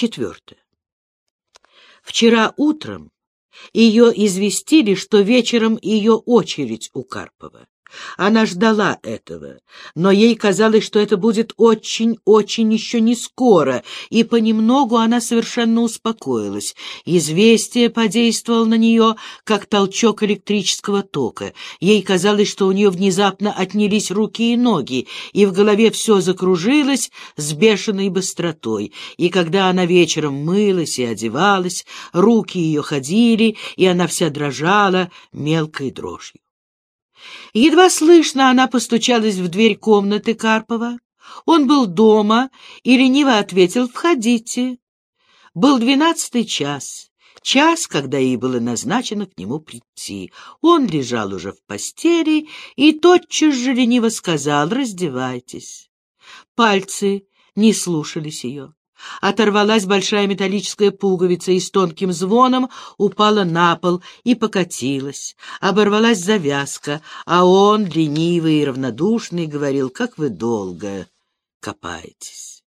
Четвертое. Вчера утром ее известили, что вечером ее очередь у Карпова. Она ждала этого, но ей казалось, что это будет очень-очень еще не скоро, и понемногу она совершенно успокоилась. Известие подействовало на нее, как толчок электрического тока. Ей казалось, что у нее внезапно отнялись руки и ноги, и в голове все закружилось с бешеной быстротой. И когда она вечером мылась и одевалась, руки ее ходили, и она вся дрожала мелкой дрожью. Едва слышно она постучалась в дверь комнаты Карпова. Он был дома и лениво ответил «Входите». Был двенадцатый час, час, когда ей было назначено к нему прийти. Он лежал уже в постели и тотчас же лениво сказал «Раздевайтесь». Пальцы не слушались ее. Оторвалась большая металлическая пуговица и с тонким звоном упала на пол и покатилась. Оборвалась завязка, а он, ленивый и равнодушный, говорил, как вы долго копаетесь.